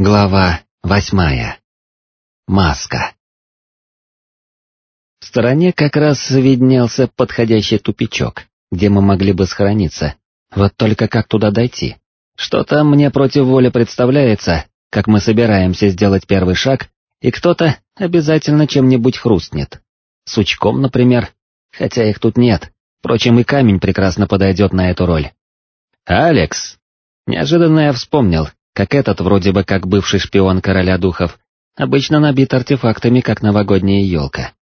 Глава восьмая. Маска. В стороне как раз виднелся подходящий тупичок, где мы могли бы схорониться. Вот только как туда дойти? Что там мне против воли представляется, как мы собираемся сделать первый шаг, и кто-то обязательно чем-нибудь хрустнет. Сучком, например, хотя их тут нет, впрочем и камень прекрасно подойдет на эту роль. «Алекс!» Неожиданно я вспомнил, как этот вроде бы как бывший шпион короля духов, обычно набит артефактами, как новогодняя елка.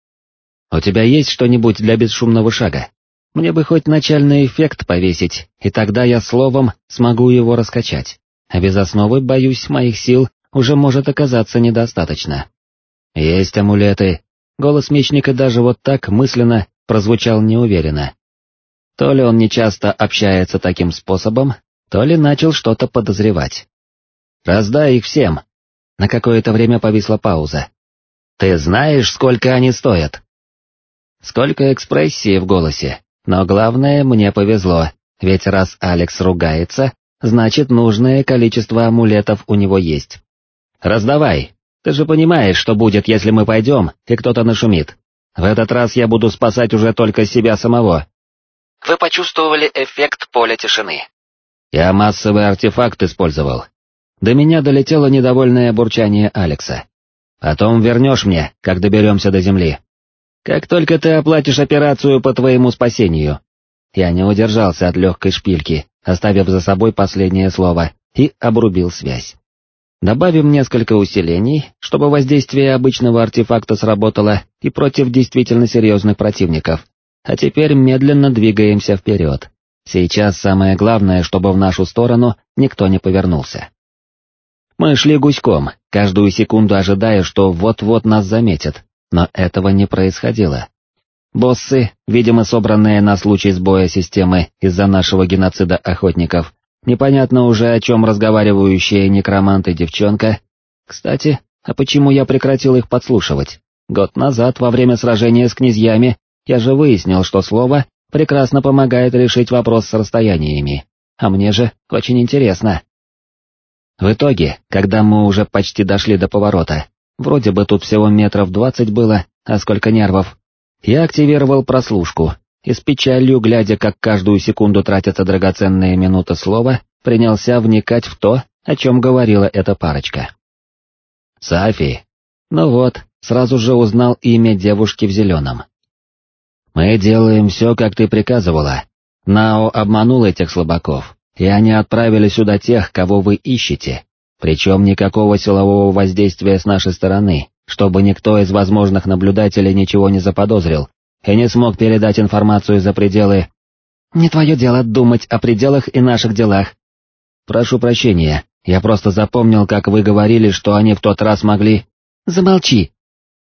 У тебя есть что-нибудь для бесшумного шага? Мне бы хоть начальный эффект повесить, и тогда я словом смогу его раскачать, а без основы, боюсь, моих сил уже может оказаться недостаточно. Есть амулеты. Голос мечника даже вот так мысленно прозвучал неуверенно. То ли он нечасто общается таким способом, то ли начал что-то подозревать. Раздай их всем. На какое-то время повисла пауза. Ты знаешь, сколько они стоят? Сколько экспрессии в голосе, но главное, мне повезло, ведь раз Алекс ругается, значит нужное количество амулетов у него есть. Раздавай, ты же понимаешь, что будет, если мы пойдем, и кто-то нашумит. В этот раз я буду спасать уже только себя самого. Вы почувствовали эффект поля тишины. Я массовый артефакт использовал, до меня долетело недовольное бурчание Алекса. «Потом вернешь мне, как доберемся до земли. Как только ты оплатишь операцию по твоему спасению». Я не удержался от легкой шпильки, оставив за собой последнее слово, и обрубил связь. Добавим несколько усилений, чтобы воздействие обычного артефакта сработало и против действительно серьезных противников. А теперь медленно двигаемся вперед. Сейчас самое главное, чтобы в нашу сторону никто не повернулся. Мы шли гуськом, каждую секунду ожидая, что вот-вот нас заметят, но этого не происходило. Боссы, видимо собранные на случай сбоя системы из-за нашего геноцида охотников, непонятно уже о чем разговаривающая некромант и девчонка. Кстати, а почему я прекратил их подслушивать? Год назад, во время сражения с князьями, я же выяснил, что слово прекрасно помогает решить вопрос с расстояниями. А мне же очень интересно, в итоге, когда мы уже почти дошли до поворота, вроде бы тут всего метров двадцать было, а сколько нервов, я активировал прослушку и с печалью, глядя, как каждую секунду тратятся драгоценные минуты слова, принялся вникать в то, о чем говорила эта парочка. Сафи. Ну вот, сразу же узнал имя девушки в зеленом. «Мы делаем все, как ты приказывала. Нао обманул этих слабаков, и они отправили сюда тех, кого вы ищете, причем никакого силового воздействия с нашей стороны, чтобы никто из возможных наблюдателей ничего не заподозрил и не смог передать информацию за пределы... Не твое дело думать о пределах и наших делах. Прошу прощения, я просто запомнил, как вы говорили, что они в тот раз могли... Замолчи!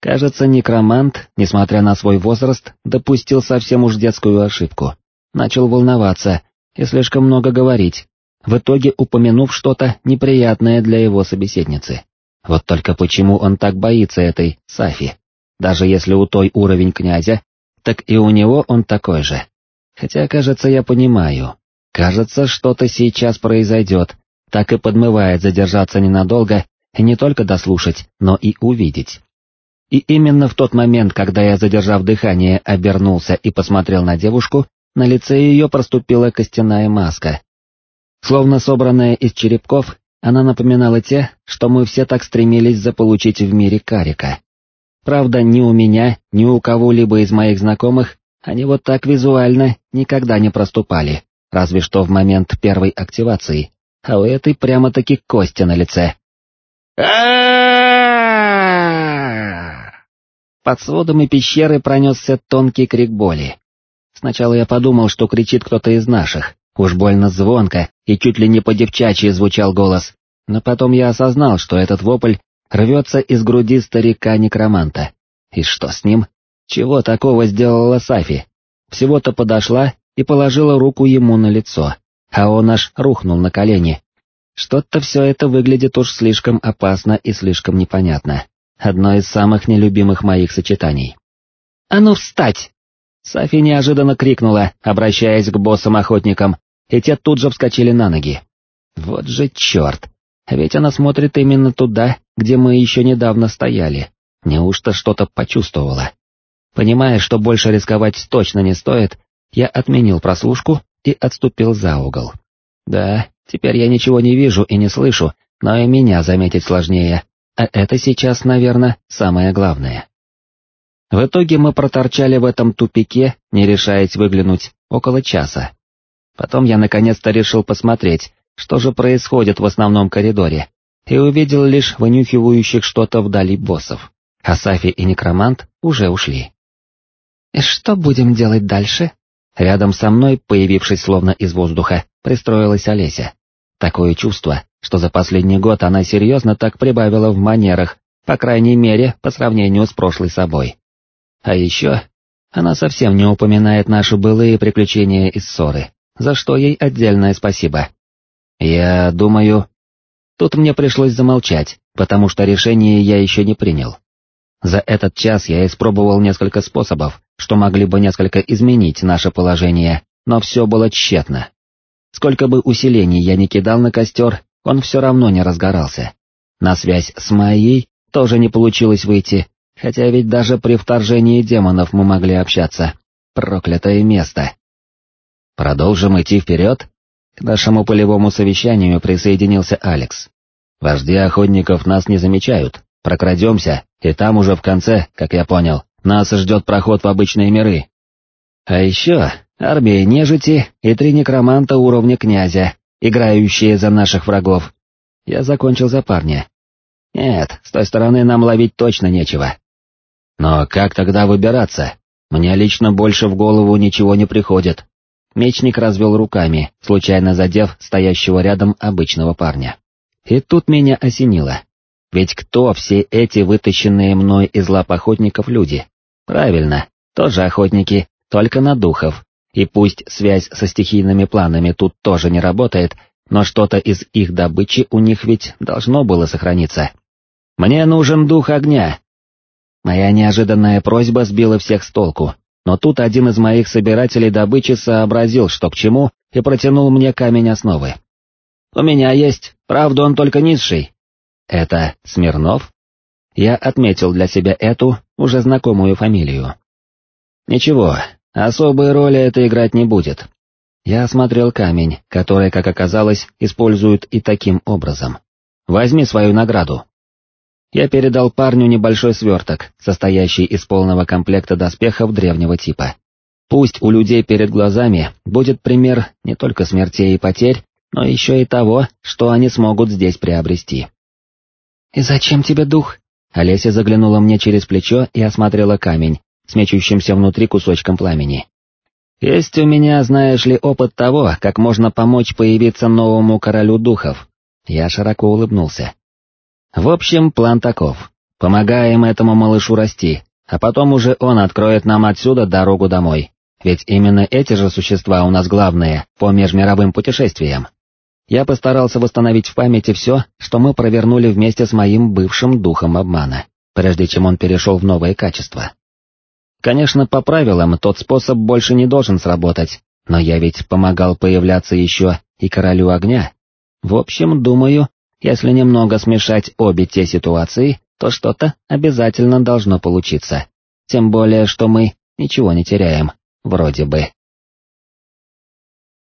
Кажется, некромант, несмотря на свой возраст, допустил совсем уж детскую ошибку. Начал волноваться, и слишком много говорить, в итоге упомянув что-то неприятное для его собеседницы. Вот только почему он так боится этой Сафи? Даже если у той уровень князя, так и у него он такой же. Хотя, кажется, я понимаю. Кажется, что-то сейчас произойдет, так и подмывает задержаться ненадолго и не только дослушать, но и увидеть. И именно в тот момент, когда я, задержав дыхание, обернулся и посмотрел на девушку, на лице ее проступила костяная маска. Словно собранная из черепков, она напоминала те, что мы все так стремились заполучить в мире карика. Правда, ни у меня, ни у кого-либо из моих знакомых они вот так визуально никогда не проступали, разве что в момент первой активации, а у этой прямо-таки кости на лице. Под сводами пещеры пронесся тонкий крик боли. Сначала я подумал, что кричит кто-то из наших, уж больно звонко и чуть ли не по-девчачьи звучал голос, но потом я осознал, что этот вопль рвется из груди старика-некроманта. И что с ним? Чего такого сделала Сафи? Всего-то подошла и положила руку ему на лицо, а он аж рухнул на колени. Что-то все это выглядит уж слишком опасно и слишком непонятно. Одно из самых нелюбимых моих сочетаний. «А ну встать!» Сафи неожиданно крикнула, обращаясь к боссам-охотникам, и те тут же вскочили на ноги. Вот же черт! Ведь она смотрит именно туда, где мы еще недавно стояли. Неужто что-то почувствовала? Понимая, что больше рисковать точно не стоит, я отменил прослушку и отступил за угол. Да, теперь я ничего не вижу и не слышу, но и меня заметить сложнее, а это сейчас, наверное, самое главное. В итоге мы проторчали в этом тупике, не решаясь выглянуть, около часа. Потом я наконец-то решил посмотреть, что же происходит в основном коридоре, и увидел лишь вынюхивающих что-то вдали боссов, а Сафи и Некромант уже ушли. «И что будем делать дальше?» Рядом со мной, появившись словно из воздуха, пристроилась Олеся. Такое чувство, что за последний год она серьезно так прибавила в манерах, по крайней мере, по сравнению с прошлой собой. А еще, она совсем не упоминает наши былые приключения и ссоры, за что ей отдельное спасибо. Я думаю... Тут мне пришлось замолчать, потому что решение я еще не принял. За этот час я испробовал несколько способов, что могли бы несколько изменить наше положение, но все было тщетно. Сколько бы усилений я ни кидал на костер, он все равно не разгорался. На связь с Майей тоже не получилось выйти, хотя ведь даже при вторжении демонов мы могли общаться. Проклятое место. Продолжим идти вперед? К нашему полевому совещанию присоединился Алекс. Вожди охотников нас не замечают, прокрадемся, и там уже в конце, как я понял, нас ждет проход в обычные миры. А еще армия нежити и три некроманта уровня князя, играющие за наших врагов. Я закончил за парня. Нет, с той стороны нам ловить точно нечего. Но как тогда выбираться? Мне лично больше в голову ничего не приходит. Мечник развел руками, случайно задев стоящего рядом обычного парня. И тут меня осенило. Ведь кто все эти вытащенные мной из лап охотников люди? Правильно, тоже охотники, только на духов. И пусть связь со стихийными планами тут тоже не работает, но что-то из их добычи у них ведь должно было сохраниться. «Мне нужен дух огня!» Моя неожиданная просьба сбила всех с толку, но тут один из моих собирателей добычи сообразил, что к чему, и протянул мне камень основы. «У меня есть, правда он только низший, это Смирнов? Я отметил для себя эту, уже знакомую фамилию. Ничего, особой роли это играть не будет. Я осмотрел камень, который, как оказалось, используют и таким образом. Возьми свою награду. Я передал парню небольшой сверток, состоящий из полного комплекта доспехов древнего типа. Пусть у людей перед глазами будет пример не только смертей и потерь, но еще и того, что они смогут здесь приобрести. «И зачем тебе дух?» Олеся заглянула мне через плечо и осмотрела камень, смечущимся внутри кусочком пламени. «Есть у меня, знаешь ли, опыт того, как можно помочь появиться новому королю духов». Я широко улыбнулся. «В общем, план таков. Помогаем этому малышу расти, а потом уже он откроет нам отсюда дорогу домой. Ведь именно эти же существа у нас главные по межмировым путешествиям. Я постарался восстановить в памяти все, что мы провернули вместе с моим бывшим духом обмана, прежде чем он перешел в новое качество. Конечно, по правилам тот способ больше не должен сработать, но я ведь помогал появляться еще и королю огня. В общем, думаю, если немного смешать обе те ситуации, то что-то обязательно должно получиться. Тем более, что мы ничего не теряем, вроде бы.